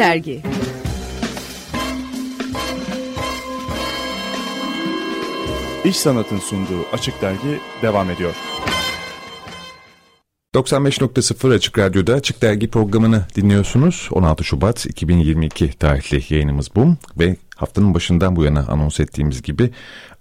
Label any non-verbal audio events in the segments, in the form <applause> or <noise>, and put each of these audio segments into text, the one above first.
Dergi İş Sanat'ın sunduğu Açık Dergi devam ediyor. 95.0 Açık Radyo'da Açık Dergi programını dinliyorsunuz. 16 Şubat 2022 tarihli yayınımız bu ve haftanın başından bu yana anons ettiğimiz gibi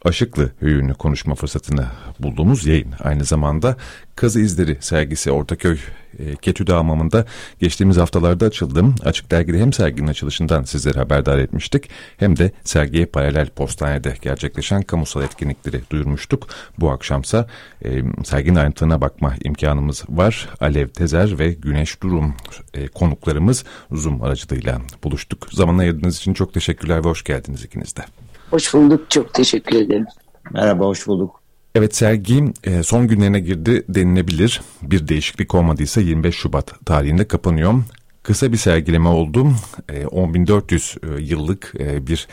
Aşıklı Höyü'nü konuşma fırsatını bulduğumuz yayın. Aynı zamanda Kazı İzleri sergisi Ortaköy e, Ketüde Hamamı'nda geçtiğimiz haftalarda açıldım. Açık Dergi'de hem serginin açılışından sizlere haberdar etmiştik hem de sergiye paralel postanede gerçekleşen kamusal etkinlikleri duyurmuştuk. Bu akşamsa e, serginin ayrıntılarına bakma imkanımız var. Alev Tezer ve Güneş Durum e, konuklarımız Zoom aracılığıyla buluştuk. Zaman ayırdığınız için çok teşekkürler ve hoş geldiniz ikiniz de. Hoş bulduk. Çok teşekkür ederim. Merhaba, hoş bulduk. Evet sergi e, son günlerine girdi denilebilir. Bir değişiklik olmadıysa 25 Şubat tarihinde kapanıyor. Kısa bir sergileme oldu. 10.400 e, yıllık e, bir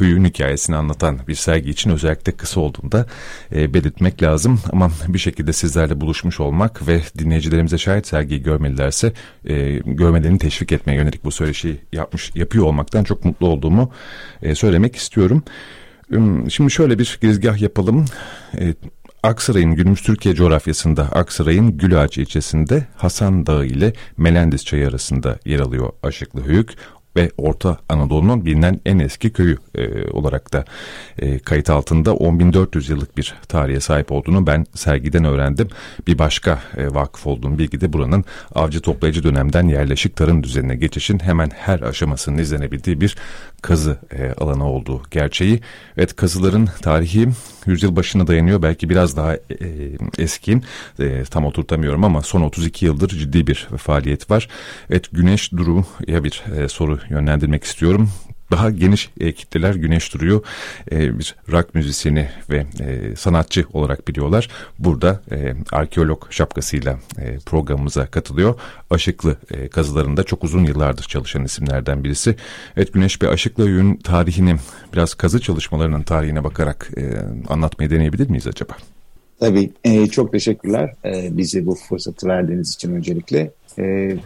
hüyün hikayesini anlatan bir sergi için özellikle kısa olduğunda belirtmek lazım. Ama bir şekilde sizlerle buluşmuş olmak ve dinleyicilerimize şayet sergiyi görmelilerse görmelerini teşvik etmeye yönelik bu söyleşiyi yapmış yapıyor olmaktan çok mutlu olduğumu söylemek istiyorum. Şimdi şöyle bir girizgah yapalım. Aksaray'ın günümüz Türkiye coğrafyasında Aksaray'ın Gülağaç ilçesinde Hasan Dağı ile Melendiz Çayı arasında yer alıyor Aşıklı Höyük ve Orta Anadolu'nun bilinen en eski köyü e, olarak da e, kayıt altında 10.400 yıllık bir tarihe sahip olduğunu ben sergiden öğrendim. Bir başka e, vakıf olduğum bilgi de buranın avcı toplayıcı dönemden yerleşik tarım düzenine geçişin hemen her aşamasının izlenebildiği bir kazı e, alanı olduğu gerçeği. Evet kazıların tarihi yüzyıl başına dayanıyor. Belki biraz daha e, eski. E, tam oturtamıyorum ama son 32 yıldır ciddi bir faaliyet var. Evet Güneş Duru'ya bir e, soru yönlendirmek istiyorum daha geniş e, kitleler Güneş Duru'yu e, bir rock müzisyeni ve e, sanatçı olarak biliyorlar. Burada e, arkeolog şapkasıyla e, programımıza katılıyor. Aşıklı e, kazılarında çok uzun yıllardır çalışan isimlerden birisi. Evet Güneş Bey Aşıklı Höyük'ün tarihini biraz kazı çalışmalarının tarihine bakarak e, anlatmayı deneyebilir miyiz acaba? Tabii e, çok teşekkürler e, bize bu fırsatı verdiğiniz için öncelikle. E,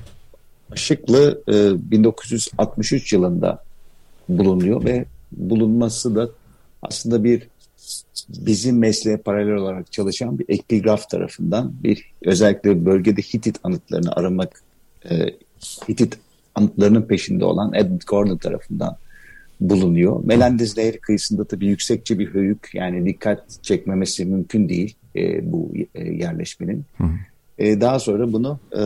Aşıklı e, 1963 yılında bulunuyor ve bulunması da aslında bir bizim mesleğe paralel olarak çalışan bir epigraf tarafından bir özellikle bölgede Hitit anıtlarını aramak e, Hitit anıtlarının peşinde olan Edmund Gordon tarafından bulunuyor. Melendez Nehri kıyısında tabii yüksekçe bir höyük yani dikkat çekmemesi mümkün değil e, bu e, yerleşmenin. Hı. E, daha sonra bunu e,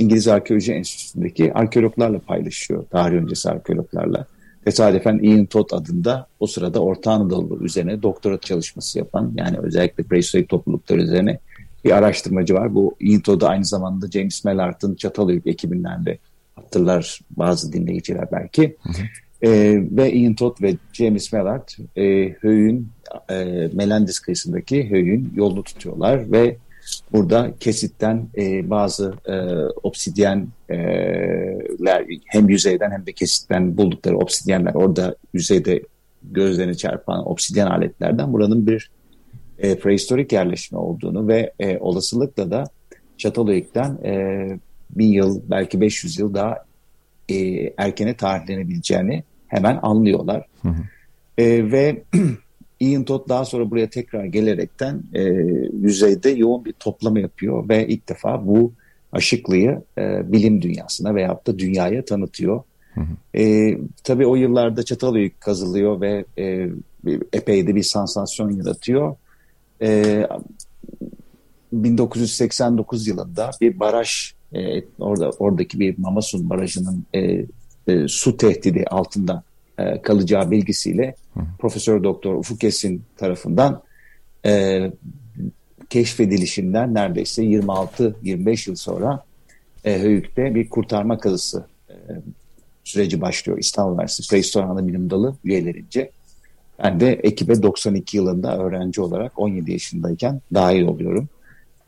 İngiliz Arkeoloji Enstitüsü'ndeki arkeologlarla paylaşıyor. Tarih öncesi arkeologlarla. Tesadüfen Ian Todd adında o sırada Orta Anadolu üzerine doktora çalışması yapan yani özellikle prehistorik topluluklar üzerine bir araştırmacı var. Bu Ian Todd aynı zamanda James Mellart'ın Çatalhöyük ekibinden de hatırlar bazı dinleyiciler belki. Hı hı. E, ve Ian Todd ve James Mellard e, Höyük'ün e, Melendez kıyısındaki Höyük'ün yolunu tutuyorlar ve Burada kesitten e, bazı e, obsidyenler hem yüzeyden hem de kesitten buldukları obsidyenler orada yüzeyde gözlerini çarpan obsidyen aletlerden buranın bir e, prehistorik yerleşme olduğunu ve e, olasılıkla da Çatalhöyük'ten e, bin yıl belki 500 yıl daha e, erkene tarihlenebileceğini hemen anlıyorlar. Hı hı. E, ve <clears throat> Ian Todd daha sonra buraya tekrar gelerekten e, yüzeyde yoğun bir toplama yapıyor ve ilk defa bu aşıklıyı e, bilim dünyasına veyahut da dünyaya tanıtıyor. Hı hı. E, tabii o yıllarda Çatalhöyük kazılıyor ve e, epey de bir sansasyon yaratıyor. E, 1989 yılında bir baraj e, orada oradaki bir Mamasun Barajı'nın e, e, su tehdidi altında e, kalacağı bilgisiyle Hı. Profesör Doktor Ufuk Esin tarafından e, keşfedilişinden neredeyse 26-25 yıl sonra e, Höyük'te bir kurtarma kazısı e, süreci başlıyor. İstanbul Üniversitesi Prehistor Bilim Dalı üyelerince. Ben de ekibe 92 yılında öğrenci olarak 17 yaşındayken dahil oluyorum.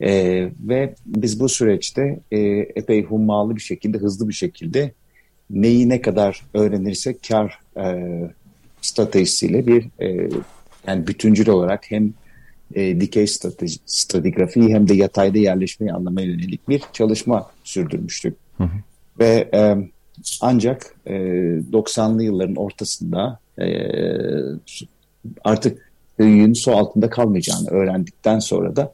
E, ve biz bu süreçte e, epey hummalı bir şekilde, hızlı bir şekilde neyi ne kadar öğrenirsek kar e, stratejisiyle bir e, yani bütüncül olarak hem e, dikey strateji, stratigrafiyi hem de yatayda yerleşmeyi anlamaya yönelik bir çalışma sürdürmüştük. Hı hı. Ve e, ancak e, 90'lı yılların ortasında e, artık köyün su altında kalmayacağını öğrendikten sonra da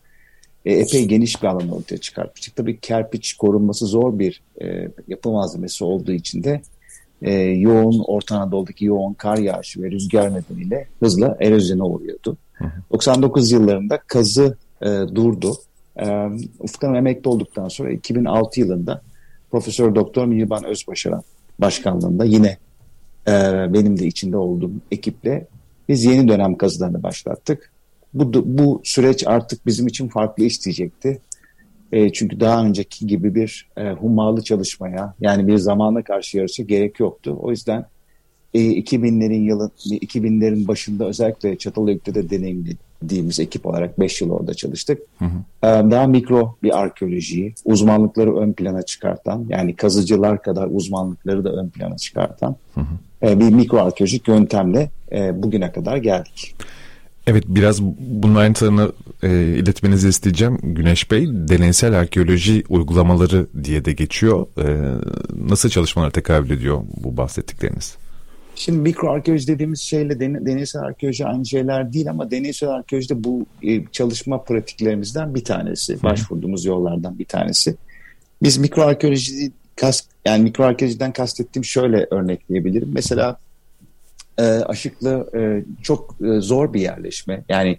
e, epey geniş bir alan ortaya çıkartmıştık. Tabii kerpiç korunması zor bir e, yapı malzemesi olduğu için de e, yoğun Orta Anadolu'daki yoğun kar yağışı ve rüzgar nedeniyle hızla erozyona uğruyordu. Hı hı. 99 yıllarında kazı e, durdu. E, Ufkan emekli olduktan sonra 2006 yılında Profesör Doktor Mihriban Özbaşaran başkanlığında yine e, benim de içinde olduğum ekiple biz yeni dönem kazılarını başlattık. Bu, bu süreç artık bizim için farklı isteyecekti. E, çünkü daha önceki gibi bir e, hummalı çalışmaya yani bir zamana karşı yarışa gerek yoktu. O yüzden e, 2000'lerin yılın 2000'lerin başında özellikle Çatalhöyük'te de deneyimlediğimiz ekip olarak 5 yıl orada çalıştık. Hı hı. E, daha mikro bir arkeolojiyi, uzmanlıkları ön plana çıkartan yani kazıcılar kadar uzmanlıkları da ön plana çıkartan hı hı. E, bir mikro arkeolojik yöntemle e, bugüne kadar geldik. Evet biraz bunun ayrıntılarını e, iletmenizi isteyeceğim Güneş Bey. Deneysel arkeoloji uygulamaları diye de geçiyor. E, nasıl çalışmalar tekabül ediyor bu bahsettikleriniz? Şimdi mikro arkeoloji dediğimiz şeyle deneysel arkeoloji aynı şeyler değil ama deneysel arkeoloji de bu e, çalışma pratiklerimizden bir tanesi. Hı. Başvurduğumuz yollardan bir tanesi. Biz mikro arkeoloji kas, yani mikro arkeolojiden kastettiğim şöyle örnekleyebilirim. Mesela e, Aşıklı e, çok e, zor bir yerleşme. Yani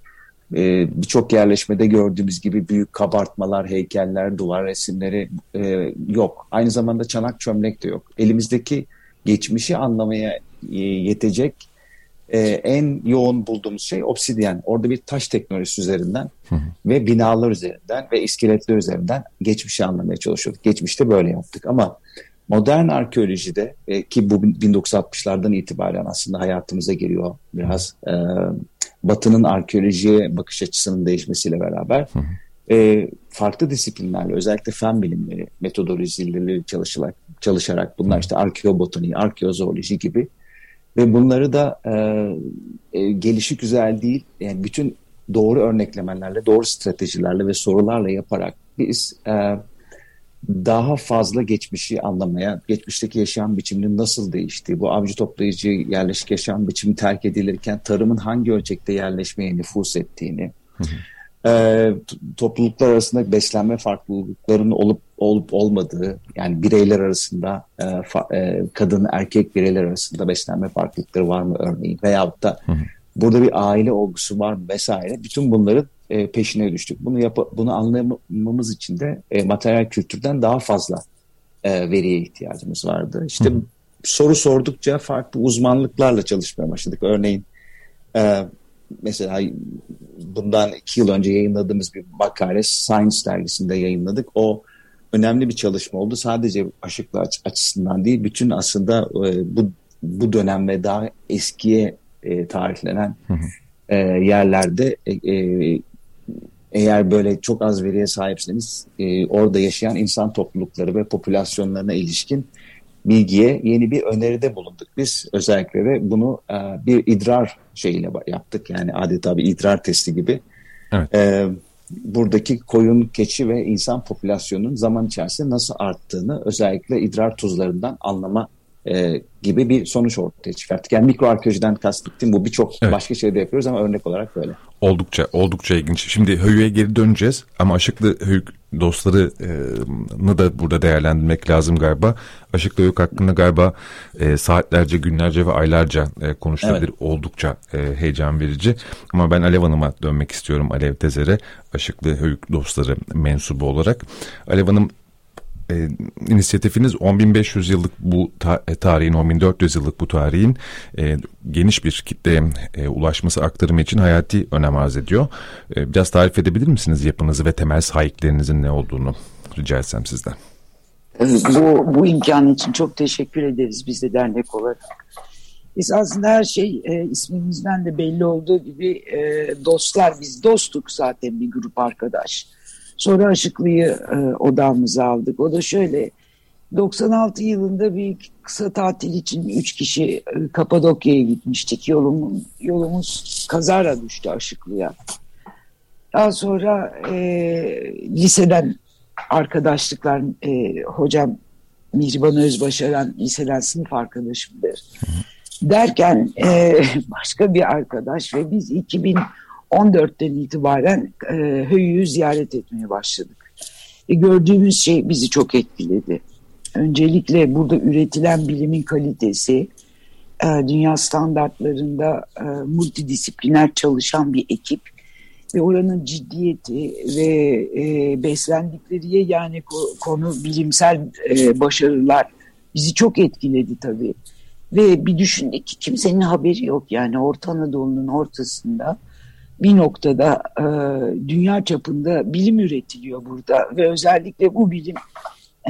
e, birçok yerleşmede gördüğümüz gibi büyük kabartmalar, heykeller, duvar resimleri e, yok. Aynı zamanda çanak çömlek de yok. Elimizdeki geçmişi anlamaya e, yetecek e, en yoğun bulduğumuz şey obsidyen. Orada bir taş teknolojisi üzerinden hı hı. ve binalar üzerinden ve iskeletler üzerinden geçmişi anlamaya çalışıyorduk. Geçmişte böyle yaptık ama Modern arkeolojide e, ki bu 1960'lardan itibaren aslında hayatımıza giriyor biraz. E, Batı'nın arkeolojiye bakış açısının değişmesiyle beraber e, farklı disiplinlerle özellikle fen bilimleri, metodolojileri çalışarak, çalışarak bunlar işte arkeobotani, arkeozooloji gibi ve bunları da e, e, gelişi güzel değil yani bütün doğru örneklemelerle, doğru stratejilerle ve sorularla yaparak biz e, daha fazla geçmişi anlamaya, geçmişteki yaşam biçiminin nasıl değiştiği, bu avcı toplayıcı yerleşik yaşam biçimi terk edilirken tarımın hangi ölçekte yerleşmeye nüfus ettiğini, E, topluluklar arasında beslenme farklılıklarının olup olup olmadığı, yani bireyler arasında e, fa, e, kadın erkek bireyler arasında beslenme farklılıkları var mı örneğin veyahut da hı hı. burada bir aile olgusu var mı vesaire. Bütün bunların e, peşine düştük. Bunu yap bunu anlamamız için de e, materyal kültürden daha fazla e, veriye ihtiyacımız vardı. İşte Hı. soru sordukça farklı uzmanlıklarla çalışmaya başladık. Örneğin e, mesela bundan iki yıl önce yayınladığımız bir makale Science dergisinde yayınladık. O önemli bir çalışma oldu. Sadece aşıklı açısından değil, bütün aslında e, bu bu dönem ve daha eskiye e, tarihlenen hı hı. E, yerlerde e, e, eğer böyle çok az veriye sahipseniz e, orada yaşayan insan toplulukları ve popülasyonlarına ilişkin bilgiye yeni bir öneride bulunduk biz özellikle ve bunu e, bir idrar şeyiyle yaptık yani adeta bir idrar testi gibi. Evet. E, buradaki koyun, keçi ve insan popülasyonunun zaman içerisinde nasıl arttığını özellikle idrar tuzlarından anlama e, gibi bir sonuç ortaya çıkarttık. Yani mikro arkeolojiden kastettiğim bu birçok evet. başka şeyde yapıyoruz ama örnek olarak böyle. Oldukça oldukça ilginç. Şimdi Höyük'e geri döneceğiz ama Aşıklı Höyük dostlarını da burada değerlendirmek lazım galiba. Aşıklı Höyük hakkında galiba e, saatlerce, günlerce ve aylarca e, konuşulabilir. Evet. Oldukça e, heyecan verici. Ama ben Alev Hanım'a dönmek istiyorum. Alev Tezer'e Aşıklı Höyük dostları mensubu olarak. Alev Hanım e, inisiyatifiniz 10.500 yıllık bu ta, e, tarihin, 10.400 yıllık bu tarihin e, geniş bir kitleye e, ulaşması aktarımı için hayati önem arz ediyor. E, biraz tarif edebilir misiniz yapınızı ve temel sahiplerinizin ne olduğunu rica etsem sizden. Bu, bu imkan için çok teşekkür ederiz biz de dernek olarak. Biz aslında her şey e, ismimizden de belli olduğu gibi e, dostlar, biz dostuk zaten bir grup arkadaş. Sonra Aşıklı'yı e, odamıza aldık. O da şöyle 96 yılında bir kısa tatil için üç kişi e, Kapadokya'ya gitmiştik. Yolum, yolumuz kazara düştü Aşıklı'ya. Daha sonra e, liseden arkadaşlıklar e, hocam Mihriban Özbaşaran liseden sınıf arkadaşımdır. Derken e, <laughs> başka bir arkadaş ve biz 2014'ten itibaren e, Höyü'yü ziyaret etmeye başladık. E, gördüğümüz şey bizi çok etkiledi. Öncelikle burada üretilen bilimin kalitesi, e, dünya standartlarında e, multidisipliner çalışan bir ekip ve oranın ciddiyeti ve e, beslendikleri yani konu bilimsel e, başarılar bizi çok etkiledi tabii. Ve bir düşündük ki kimsenin haberi yok yani Orta Anadolu'nun ortasında bir noktada e, dünya çapında bilim üretiliyor burada ve özellikle bu bilim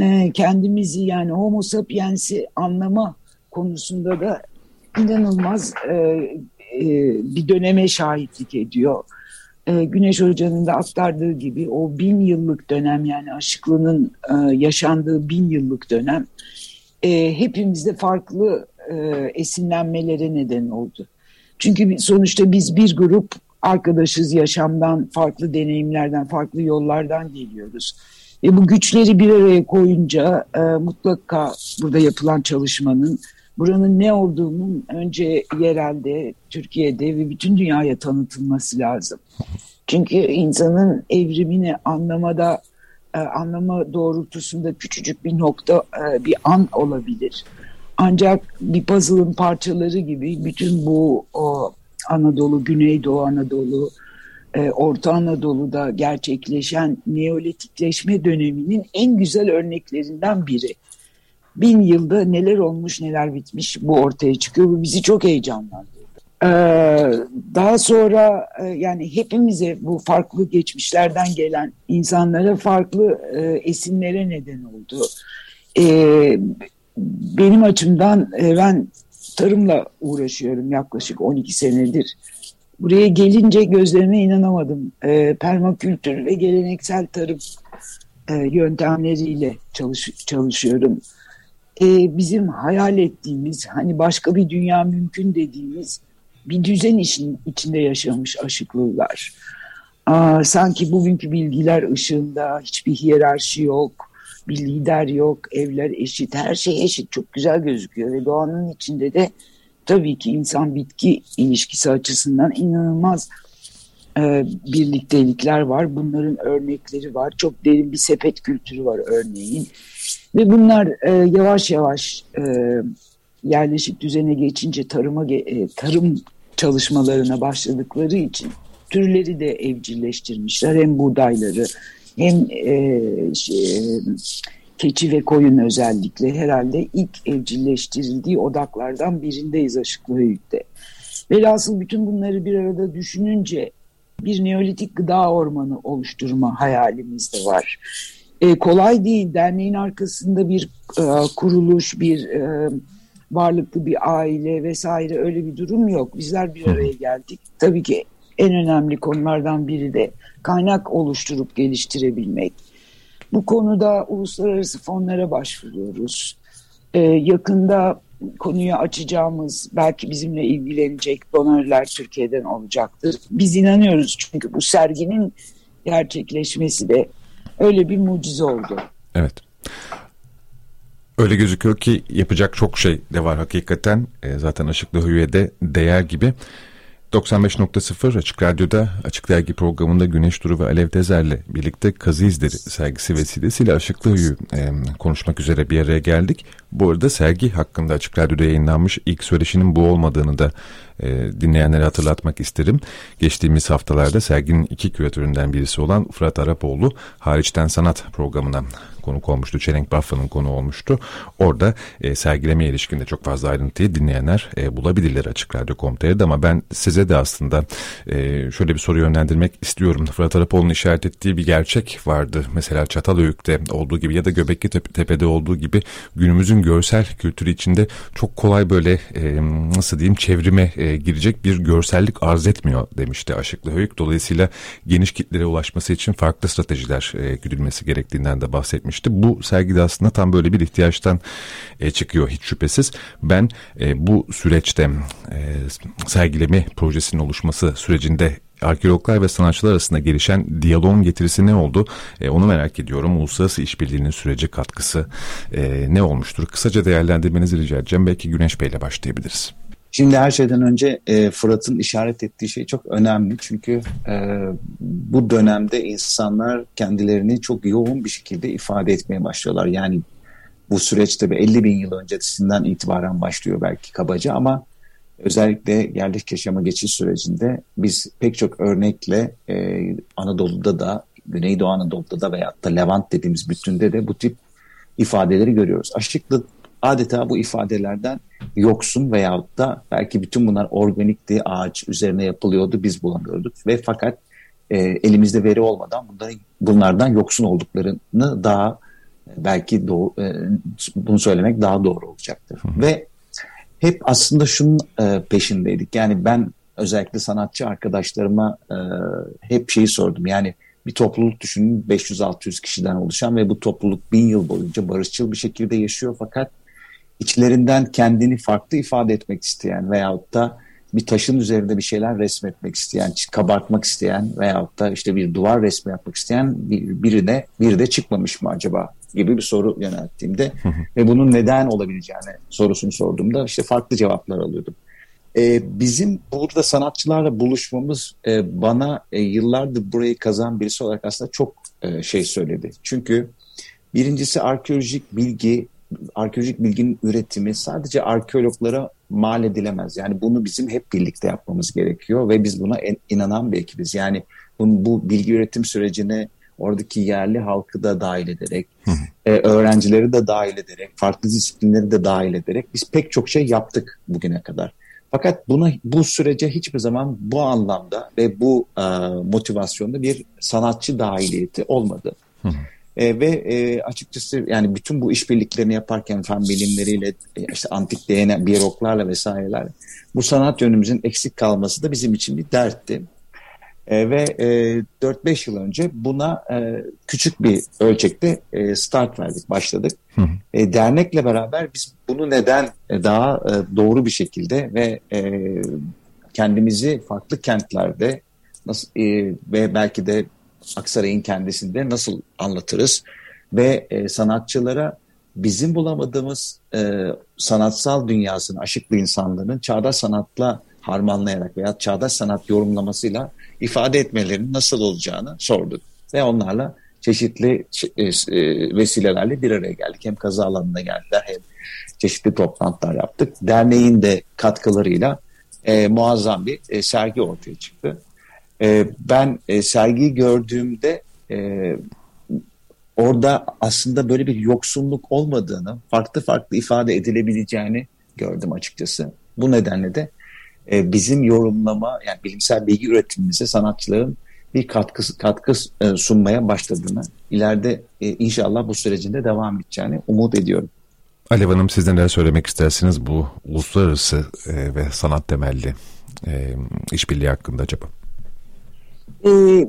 e, kendimizi yani homo sapiens'i anlama konusunda da inanılmaz e, e, bir döneme şahitlik ediyor. E, Güneş Hoca'nın da aktardığı gibi o bin yıllık dönem yani aşıklığının e, yaşandığı bin yıllık dönem e, hepimizde farklı e, esinlenmelere neden oldu. Çünkü sonuçta biz bir grup arkadaşız yaşamdan, farklı deneyimlerden, farklı yollardan geliyoruz. Ve bu güçleri bir araya koyunca e, mutlaka burada yapılan çalışmanın buranın ne olduğunun önce yerelde, Türkiye'de ve bütün dünyaya tanıtılması lazım. Çünkü insanın evrimini anlamada, e, anlama doğrultusunda küçücük bir nokta, e, bir an olabilir. Ancak bir puzzle'ın parçaları gibi bütün bu o, Anadolu, Güneydoğu Anadolu, e, Orta Anadolu'da gerçekleşen Neolitikleşme döneminin en güzel örneklerinden biri bin yılda neler olmuş neler bitmiş bu ortaya çıkıyor. Bu bizi çok heyecanlandırdı. Ee, daha sonra e, yani hepimize bu farklı geçmişlerden gelen insanlara farklı e, esinlere neden oldu. Benim açımdan e, ben tarımla uğraşıyorum yaklaşık 12 senedir. Buraya gelince gözlerime inanamadım. E, permakültür ve geleneksel tarım e, yöntemleriyle çalış, çalışıyorum e, bizim hayal ettiğimiz hani başka bir dünya mümkün dediğimiz bir düzen işin içinde yaşamış aşıklılar. Aa, sanki bugünkü bilgiler ışığında hiçbir hiyerarşi yok, bir lider yok, evler eşit, her şey eşit çok güzel gözüküyor ve doğanın içinde de tabii ki insan bitki ilişkisi açısından inanılmaz e, birliktelikler var. Bunların örnekleri var. Çok derin bir sepet kültürü var örneğin. Ve bunlar e, yavaş yavaş e, yerleşik düzene geçince tarıma e, tarım çalışmalarına başladıkları için türleri de evcilleştirmişler. Hem buğdayları hem e, şey, keçi ve koyun özellikle herhalde ilk evcilleştirildiği odaklardan birindeyiz Aşıklı Höyük'te. Velhasıl bütün bunları bir arada düşününce bir neolitik gıda ormanı oluşturma hayalimiz de var. E, kolay değil. Derneğin arkasında bir e, kuruluş, bir e, varlıklı bir aile vesaire öyle bir durum yok. Bizler bir araya geldik. Tabii ki en önemli konulardan biri de kaynak oluşturup geliştirebilmek. Bu konuda uluslararası fonlara başvuruyoruz. Ee, yakında konuyu açacağımız belki bizimle ilgilenecek donörler Türkiye'den olacaktır. Biz inanıyoruz çünkü bu serginin gerçekleşmesi de öyle bir mucize oldu. Evet. Öyle gözüküyor ki yapacak çok şey de var hakikaten. E, zaten Işıklı Hüye'de değer gibi. 95.0 Açık Radyo'da Açık Dergi programında Güneş Duru ve Alev Tezer'le birlikte Kazı İzleri sergisi vesilesiyle Aşıklı Hüyü e, konuşmak üzere bir araya geldik. Bu arada sergi hakkında Açık Radyo'da yayınlanmış ilk söyleşinin bu olmadığını da e, dinleyenlere hatırlatmak isterim. Geçtiğimiz haftalarda serginin iki küratöründen birisi olan Fırat Arapoğlu hariçten sanat programına konuk olmuştu. Çelenk Baffa'nın konu olmuştu. Orada e, sergileme ilişkinde çok fazla ayrıntıyı dinleyenler e, bulabilirler Açık Radyo.com.tr'de ama ben size de aslında e, şöyle bir soru yönlendirmek istiyorum. Fırat Arapoğlu'nun işaret ettiği bir gerçek vardı. Mesela Çatalhöyük'te olduğu gibi ya da Göbekli Tepe'de olduğu gibi günümüzün görsel kültürü içinde çok kolay böyle e, nasıl diyeyim çevrime e, girecek bir görsellik arz etmiyor demişti Aşıklı Höyük. Dolayısıyla geniş kitlere ulaşması için farklı stratejiler e, güdülmesi gerektiğinden de bahsetmiş etmişti. Bu sergide aslında tam böyle bir ihtiyaçtan e, çıkıyor hiç şüphesiz. Ben e, bu süreçte e, sergileme projesinin oluşması sürecinde arkeologlar ve sanatçılar arasında gelişen diyaloğun getirisi ne oldu? E, onu merak ediyorum. Uluslararası işbirliğinin sürece katkısı e, ne olmuştur? Kısaca değerlendirmenizi rica edeceğim. Belki Güneş Bey ile başlayabiliriz. Şimdi her şeyden önce e, Fırat'ın işaret ettiği şey çok önemli. Çünkü e, bu dönemde insanlar kendilerini çok yoğun bir şekilde ifade etmeye başlıyorlar. Yani bu süreç tabii 50 bin yıl öncesinden itibaren başlıyor belki kabaca ama özellikle yerleşik yaşama geçiş sürecinde biz pek çok örnekle e, Anadolu'da da, Güneydoğu Anadolu'da da veyahut da Levant dediğimiz bütünde de bu tip ifadeleri görüyoruz. Aşıklı adeta bu ifadelerden yoksun veyahut da belki bütün bunlar organikti, ağaç üzerine yapılıyordu, biz bulamıyorduk ve fakat e, elimizde veri olmadan bunların, bunlardan yoksun olduklarını daha belki doğru, e, bunu söylemek daha doğru olacaktır. Hı hı. Ve hep aslında şunun e, peşindeydik. Yani ben özellikle sanatçı arkadaşlarıma e, hep şeyi sordum. Yani bir topluluk düşünün 500-600 kişiden oluşan ve bu topluluk bin yıl boyunca barışçıl bir şekilde yaşıyor fakat içlerinden kendini farklı ifade etmek isteyen veyahut da bir taşın üzerinde bir şeyler resmetmek isteyen, kabartmak isteyen veyahut da işte bir duvar resmi yapmak isteyen bir, birine bir de çıkmamış mı acaba gibi bir soru yönelttiğimde ve bunun neden olabileceğini sorusunu sorduğumda işte farklı cevaplar alıyordum. Ee, bizim burada sanatçılarla buluşmamız e, bana e, yıllardır burayı kazan birisi olarak aslında çok e, şey söyledi. Çünkü birincisi arkeolojik bilgi arkeolojik bilginin üretimi sadece arkeologlara mal edilemez. Yani bunu bizim hep birlikte yapmamız gerekiyor ve biz buna en, inanan bir ekibiz. Yani bunun, bu bilgi üretim sürecine oradaki yerli halkı da dahil ederek, e, öğrencileri de dahil ederek, farklı disiplinleri de dahil ederek biz pek çok şey yaptık bugüne kadar. Fakat buna bu sürece hiçbir zaman bu anlamda ve bu e, motivasyonda bir sanatçı dahiliyeti olmadı. Hı hı. E, ve e, açıkçası yani bütün bu işbirliklerini yaparken fen bilimleriyle e, işte antik DNA, biyologlarla vesaireler bu sanat yönümüzün eksik kalması da bizim için bir dertti. E, ve e, 4-5 yıl önce buna e, küçük bir ölçekte e, start verdik, başladık. Hı hı. E, dernekle beraber biz bunu neden e, daha e, doğru bir şekilde ve e, kendimizi farklı kentlerde nasıl e, ve belki de Aksaray'ın kendisinde nasıl anlatırız ve e, sanatçılara bizim bulamadığımız e, sanatsal dünyasını aşıklı insanların çağdaş sanatla harmanlayarak veya çağdaş sanat yorumlamasıyla ifade etmelerinin nasıl olacağını sorduk. Ve onlarla çeşitli e, e, vesilelerle bir araya geldik. Hem kazı alanına geldiler hem çeşitli toplantılar yaptık. Derneğin de katkılarıyla e, muazzam bir e, sergi ortaya çıktı. E, ben e, sergiyi gördüğümde e, orada aslında böyle bir yoksunluk olmadığını, farklı farklı ifade edilebileceğini gördüm açıkçası. Bu nedenle de e, bizim yorumlama, yani bilimsel bilgi üretimimize sanatçıların bir katkı, katkı e, sunmaya başladığını, ileride e, inşallah bu sürecinde devam edeceğini umut ediyorum. Alev Hanım siz neler söylemek istersiniz bu uluslararası e, ve sanat temelli e, işbirliği hakkında acaba? Ee,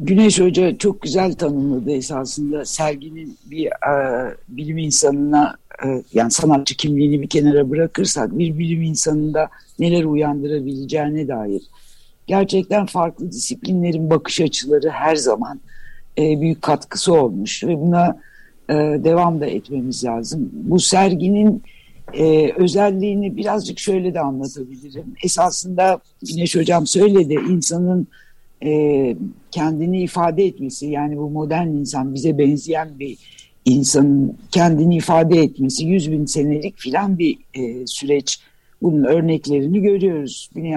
Güneş Hoca çok güzel tanımladı esasında serginin bir e, bilim insanına e, yani sanatçı kimliğini bir kenara bırakırsak bir bilim insanında neler uyandırabileceğine dair gerçekten farklı disiplinlerin bakış açıları her zaman e, büyük katkısı olmuş ve buna e, devam da etmemiz lazım. Bu serginin e, özelliğini birazcık şöyle de anlatabilirim. Esasında Güneş Hocam söyledi insanın e, kendini ifade etmesi yani bu modern insan bize benzeyen bir insanın kendini ifade etmesi yüz bin senelik filan bir e, süreç. Bunun örneklerini görüyoruz. Güney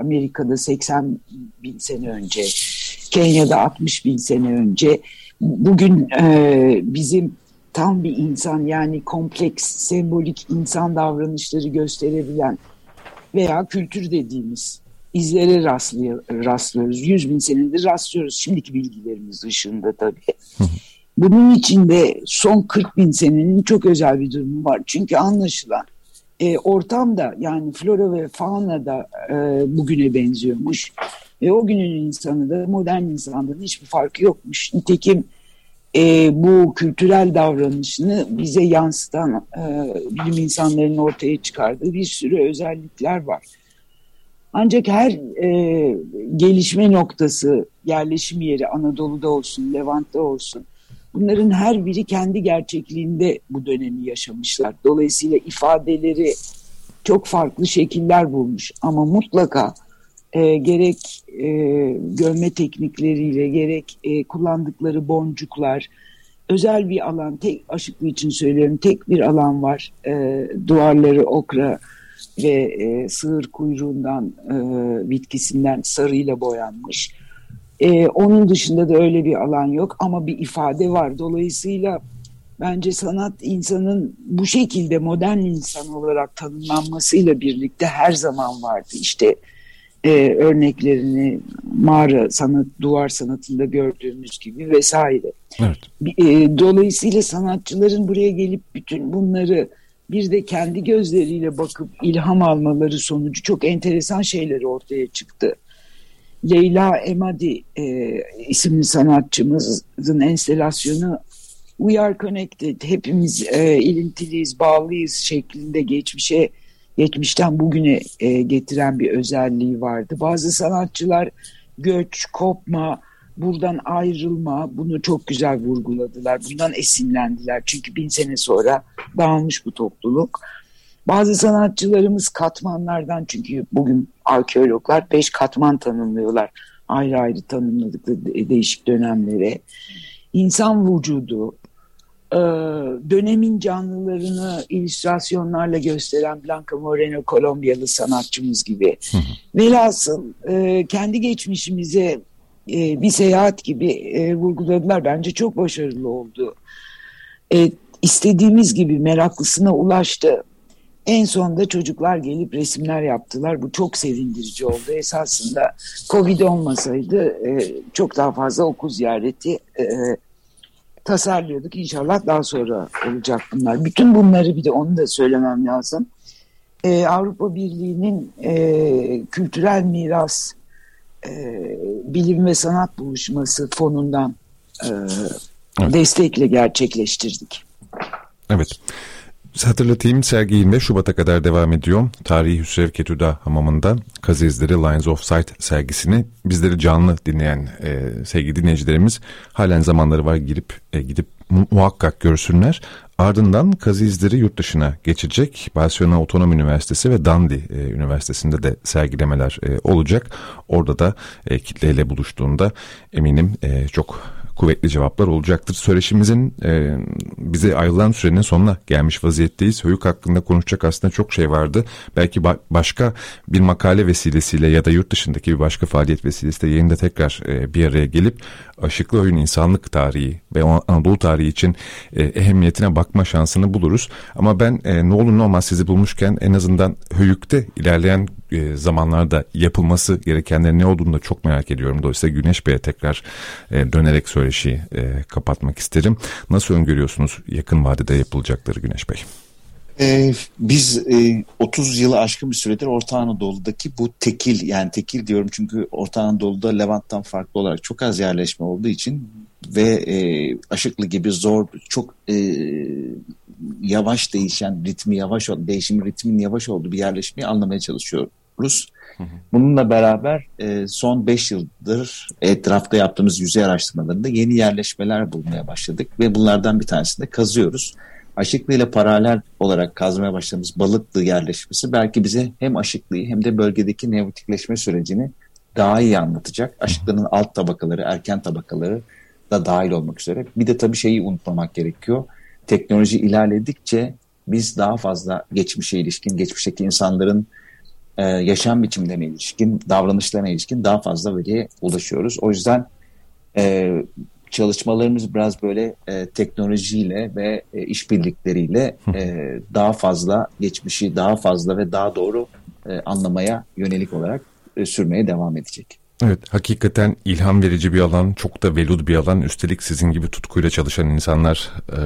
Amerika'da 80 bin sene önce, Kenya'da 60 bin sene önce. Bugün e, bizim tam bir insan yani kompleks, sembolik insan davranışları gösterebilen veya kültür dediğimiz izlere rastlıyoruz. Yüz bin senedir rastlıyoruz. Şimdiki bilgilerimiz dışında tabii. Bunun içinde son 40 bin senenin çok özel bir durumu var. Çünkü anlaşılan e, ortamda yani flora ve fauna da e, bugüne benziyormuş. Ve o günün insanı da modern insandan hiçbir farkı yokmuş. Nitekim e, bu kültürel davranışını bize yansıtan e, bilim insanlarının ortaya çıkardığı bir sürü özellikler var. Ancak her e, gelişme noktası, yerleşim yeri Anadolu'da olsun, Levant'ta olsun bunların her biri kendi gerçekliğinde bu dönemi yaşamışlar. Dolayısıyla ifadeleri çok farklı şekiller bulmuş ama mutlaka e, gerek e, görme teknikleriyle gerek e, kullandıkları boncuklar özel bir alan tek aşıklı için söylüyorum tek bir alan var e, duvarları okra ve e, sığır kuyruğundan e, bitkisinden sarıyla boyanmış. E, onun dışında da öyle bir alan yok ama bir ifade var. Dolayısıyla bence sanat insanın bu şekilde modern insan olarak tanımlanmasıyla birlikte her zaman vardı. İşte e, örneklerini mağara sanat, duvar sanatında gördüğümüz gibi vesaire. Evet. E, dolayısıyla sanatçıların buraya gelip bütün bunları bir de kendi gözleriyle bakıp ilham almaları sonucu çok enteresan şeyler ortaya çıktı. Leyla Emadi e, isimli sanatçımızın enstelasyonu We are connected, hepimiz e, ilintiliyiz, bağlıyız şeklinde geçmişe geçmişten bugüne e, getiren bir özelliği vardı. Bazı sanatçılar göç, kopma, buradan ayrılma bunu çok güzel vurguladılar. Bundan esinlendiler. Çünkü bin sene sonra dağılmış bu topluluk. Bazı sanatçılarımız katmanlardan çünkü bugün arkeologlar beş katman tanımlıyorlar. Ayrı ayrı tanımladıkları değişik dönemlere. İnsan vücudu, dönemin canlılarını illüstrasyonlarla gösteren Blanca Moreno Kolombiyalı sanatçımız gibi. Velhasıl e, kendi geçmişimize e, bir seyahat gibi vurguladılar. Bence çok başarılı oldu. İstediğimiz gibi meraklısına ulaştı. En sonunda çocuklar gelip resimler yaptılar. Bu çok sevindirici oldu. Esasında Covid olmasaydı çok daha fazla okul ziyareti tasarlıyorduk. İnşallah daha sonra olacak bunlar. Bütün bunları bir de onu da söylemem lazım. Ee, Avrupa Birliği'nin e, kültürel miras e, bilim ve sanat buluşması fonundan e, evet. destekle gerçekleştirdik. Evet. Hatırlatayım sergi 25 Şubat'a kadar devam ediyor. Tarihi Hüsrev Ketüda Hamamı'nda Kazı Lines of Sight sergisini bizleri canlı dinleyen e, sevgili dinleyicilerimiz halen zamanları var girip e, gidip muhakkak görsünler. Ardından kazı izleri yurt dışına geçecek. Barcelona Otonom Üniversitesi ve Dundee e, Üniversitesi'nde de sergilemeler e, olacak. Orada da e, kitleyle buluştuğunda eminim e, çok kuvvetli cevaplar olacaktır. Söyleşimizin e, bize ayrılan sürenin sonuna gelmiş vaziyetteyiz. Höyük hakkında konuşacak aslında çok şey vardı. Belki ba- başka bir makale vesilesiyle ya da yurt dışındaki bir başka faaliyet vesilesiyle yayında tekrar e, bir araya gelip Aşıklı Höyük'ün insanlık tarihi ve Anadolu tarihi için e, ehemmiyetine bakma şansını buluruz. Ama ben e, ne olur ne olmaz sizi bulmuşken en azından Höyük'te ilerleyen e, zamanlarda yapılması gerekenlerin ne olduğunu da çok merak ediyorum. Dolayısıyla Güneş Bey'e tekrar e, dönerek söyleşiyi e, kapatmak isterim. Nasıl öngörüyorsunuz yakın vadede yapılacakları Güneş Bey? Ee, biz e, 30 yılı aşkın bir süredir Orta Anadolu'daki bu tekil yani tekil diyorum çünkü Orta Anadolu'da Levant'tan farklı olarak çok az yerleşme olduğu için ve e, Aşıklı gibi zor çok e, yavaş değişen ritmi yavaş değişim ritmin yavaş olduğu bir yerleşmeyi anlamaya çalışıyoruz. Bununla beraber e, son 5 yıldır etrafta yaptığımız yüzey araştırmalarında yeni yerleşmeler bulmaya başladık ve bunlardan bir tanesini de kazıyoruz. Aşıklı ile paralel olarak kazmaya başladığımız Balıklı yerleşmesi belki bize hem Aşıklı'yı hem de bölgedeki neolitikleşme sürecini daha iyi anlatacak. Aşıklı'nın alt tabakaları, erken tabakaları da dahil olmak üzere. Bir de tabii şeyi unutmamak gerekiyor. Teknoloji ilerledikçe biz daha fazla geçmişe ilişkin, geçmişteki insanların e, yaşam biçimlerine ilişkin, davranışlarına ilişkin daha fazla veriye ulaşıyoruz. O yüzden e, çalışmalarımız biraz böyle e, teknolojiyle ve e, işbirlikleriyle e, daha fazla geçmişi daha fazla ve daha doğru e, anlamaya yönelik olarak e, sürmeye devam edecek. Evet hakikaten ilham verici bir alan çok da velud bir alan üstelik sizin gibi tutkuyla çalışan insanlar e,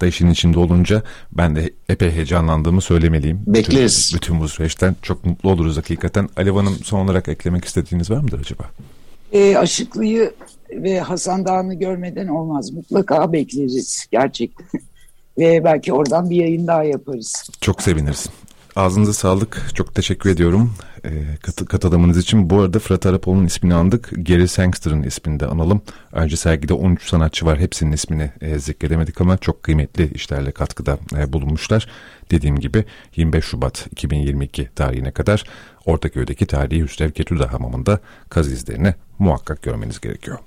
da işin içinde olunca ben de epey heyecanlandığımı söylemeliyim. Bekleriz. Bütün, bütün bu süreçten çok mutlu oluruz hakikaten. Alev Hanım son olarak eklemek istediğiniz var mıdır acaba? E, Aşıklı'yı ve Hasan Dağı'nı görmeden olmaz. Mutlaka bekleriz gerçekten. <laughs> ve belki oradan bir yayın daha yaparız. Çok seviniriz. Ağzınıza sağlık. Çok teşekkür ediyorum e, kat, katılımınız için. Bu arada Fırat Arapoğlu'nun ismini andık. Gary Sangster'ın ismini de analım. Önce sergide 13 sanatçı var. Hepsinin ismini e, zikredemedik ama çok kıymetli işlerle katkıda e, bulunmuşlar. Dediğim gibi 25 Şubat 2022 tarihine kadar Ortaköy'deki tarihi Hüsrev Ketüda Hamamı'nda kaz izlerini muhakkak görmeniz gerekiyor.